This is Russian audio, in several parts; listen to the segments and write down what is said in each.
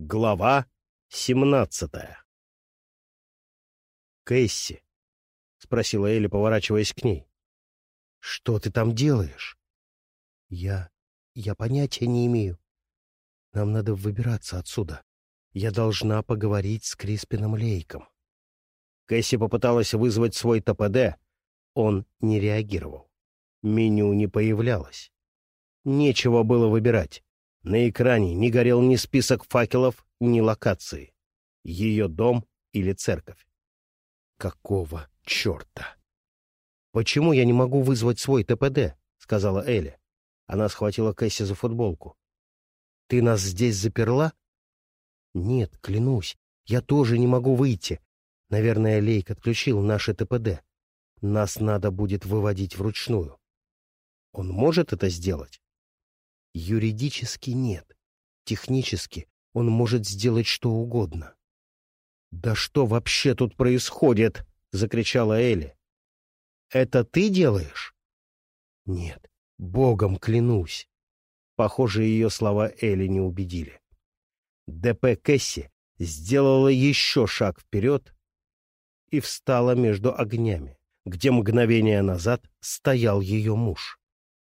Глава семнадцатая «Кэсси», — спросила Элли, поворачиваясь к ней, — «что ты там делаешь?» «Я... я понятия не имею. Нам надо выбираться отсюда. Я должна поговорить с Криспином Лейком». Кэсси попыталась вызвать свой ТПД. Он не реагировал. Меню не появлялось. Нечего было выбирать. На экране не горел ни список факелов, ни локации. Ее дом или церковь. Какого черта? «Почему я не могу вызвать свой ТПД?» — сказала Элли. Она схватила Кэсси за футболку. «Ты нас здесь заперла?» «Нет, клянусь, я тоже не могу выйти. Наверное, Лейк отключил наше ТПД. Нас надо будет выводить вручную». «Он может это сделать?» Юридически нет. Технически он может сделать что угодно. «Да что вообще тут происходит?» — закричала Элли. «Это ты делаешь?» «Нет, богом клянусь». Похоже, ее слова Элли не убедили. ДП Кэсси сделала еще шаг вперед и встала между огнями, где мгновение назад стоял ее муж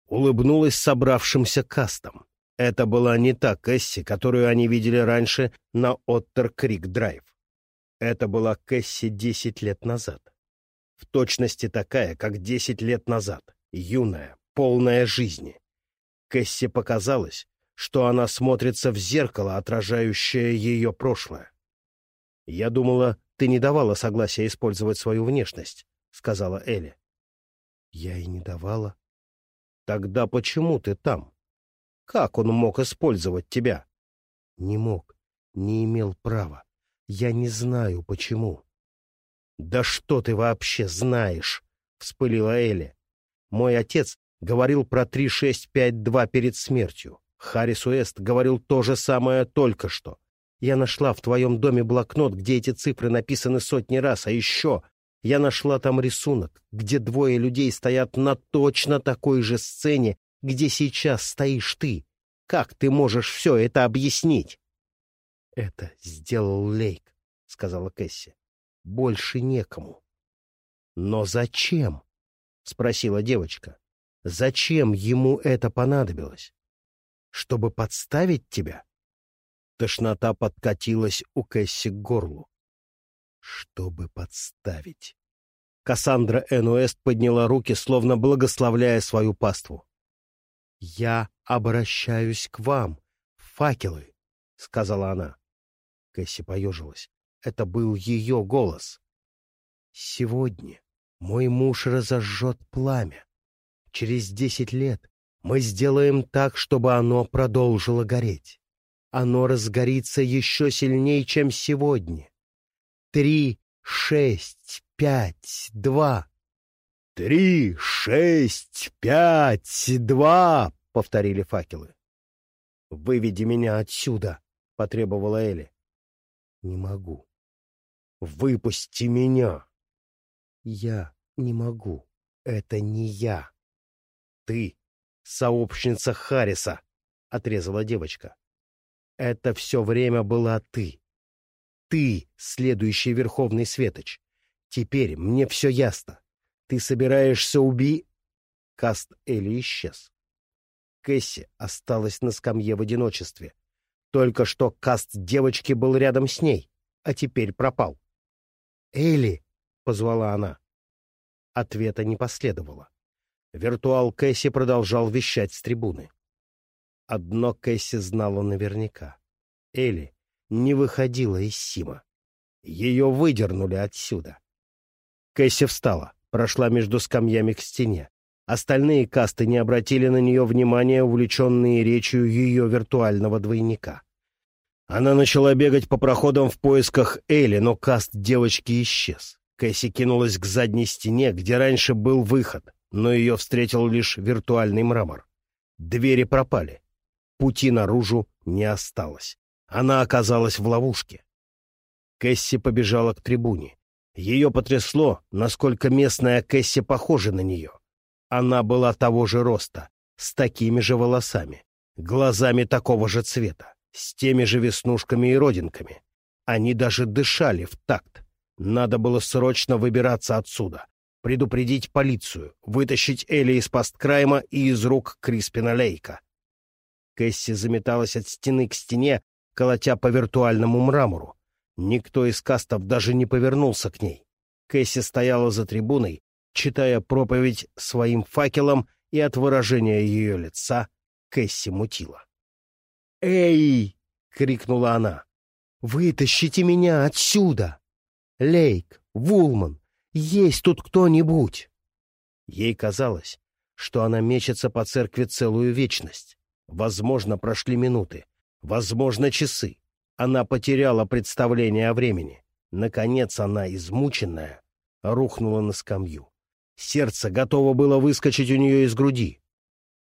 улыбнулась собравшимся кастам. Это была не та Кэсси, которую они видели раньше на Оттер-Крик-Драйв. Это была Кэсси десять лет назад. В точности такая, как десять лет назад, юная, полная жизни. Кэсси показалось, что она смотрится в зеркало, отражающее ее прошлое. «Я думала, ты не давала согласия использовать свою внешность», — сказала Элли. «Я и не давала», Тогда почему ты там? Как он мог использовать тебя? Не мог, не имел права. Я не знаю, почему. Да что ты вообще знаешь? Вспылила Элли. Мой отец говорил про 3652 перед смертью. Харрис Уэст говорил то же самое только что. Я нашла в твоем доме блокнот, где эти цифры написаны сотни раз, а еще я нашла там рисунок, где двое людей стоят на точно такой же сцене, где сейчас стоишь ты. Как ты можешь все это объяснить? — Это сделал Лейк, — сказала Кэсси. — Больше некому. — Но зачем? — спросила девочка. — Зачем ему это понадобилось? Чтобы подставить тебя? Тошнота подкатилась у Кэсси к горлу чтобы подставить. Кассандра Энуэст подняла руки, словно благословляя свою паству. «Я обращаюсь к вам, факелы», — сказала она. Кэсси поежилась. Это был ее голос. «Сегодня мой муж разожжет пламя. Через десять лет мы сделаем так, чтобы оно продолжило гореть. Оно разгорится еще сильнее, чем сегодня три, шесть, пять, два. «Три, шесть, пять, два!» — повторили факелы. «Выведи меня отсюда!» — потребовала Элли. «Не могу». «Выпусти меня!» «Я не могу. Это не я». «Ты — сообщница Харриса!» — отрезала девочка. «Это все время была ты ты следующий Верховный Светоч. Теперь мне все ясно. Ты собираешься уби...» Каст Элли исчез. Кэсси осталась на скамье в одиночестве. Только что каст девочки был рядом с ней, а теперь пропал. «Элли!» — позвала она. Ответа не последовало. Виртуал Кэсси продолжал вещать с трибуны. Одно Кэсси знала наверняка. Элли не выходила из Сима. Ее выдернули отсюда. Кэсси встала, прошла между скамьями к стене. Остальные касты не обратили на нее внимания, увлеченные речью ее виртуального двойника. Она начала бегать по проходам в поисках Элли, но каст девочки исчез. Кэсси кинулась к задней стене, где раньше был выход, но ее встретил лишь виртуальный мрамор. Двери пропали. Пути наружу не осталось. Она оказалась в ловушке. Кэсси побежала к трибуне. Ее потрясло, насколько местная Кэсси похожа на нее. Она была того же роста, с такими же волосами, глазами такого же цвета, с теми же веснушками и родинками. Они даже дышали в такт. Надо было срочно выбираться отсюда, предупредить полицию, вытащить Элли из посткрайма и из рук Криспина Лейка. Кэсси заметалась от стены к стене, колотя по виртуальному мрамору. Никто из кастов даже не повернулся к ней. Кэсси стояла за трибуной, читая проповедь своим факелом, и от выражения ее лица Кэсси мутила. «Эй!» — крикнула она. «Вытащите меня отсюда! Лейк, Вулман, есть тут кто-нибудь?» Ей казалось, что она мечется по церкви целую вечность. Возможно, прошли минуты, возможно, часы. Она потеряла представление о времени. Наконец она, измученная, рухнула на скамью. Сердце готово было выскочить у нее из груди.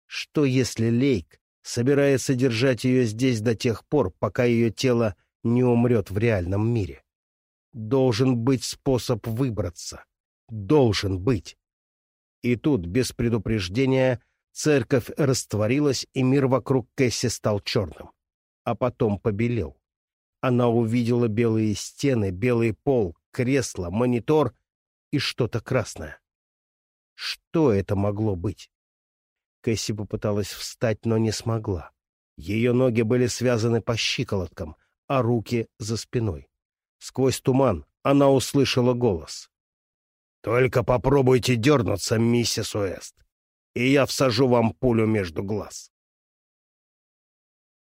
Что если Лейк собирается держать ее здесь до тех пор, пока ее тело не умрет в реальном мире? Должен быть способ выбраться. Должен быть. И тут, без предупреждения, церковь растворилась, и мир вокруг Кэсси стал черным. А потом побелел. Она увидела белые стены, белый пол, кресло, монитор и что-то красное. Что это могло быть? Кэсси попыталась встать, но не смогла. Ее ноги были связаны по щиколоткам, а руки за спиной. Сквозь туман она услышала голос. «Только попробуйте дернуться, миссис Уэст, и я всажу вам пулю между глаз».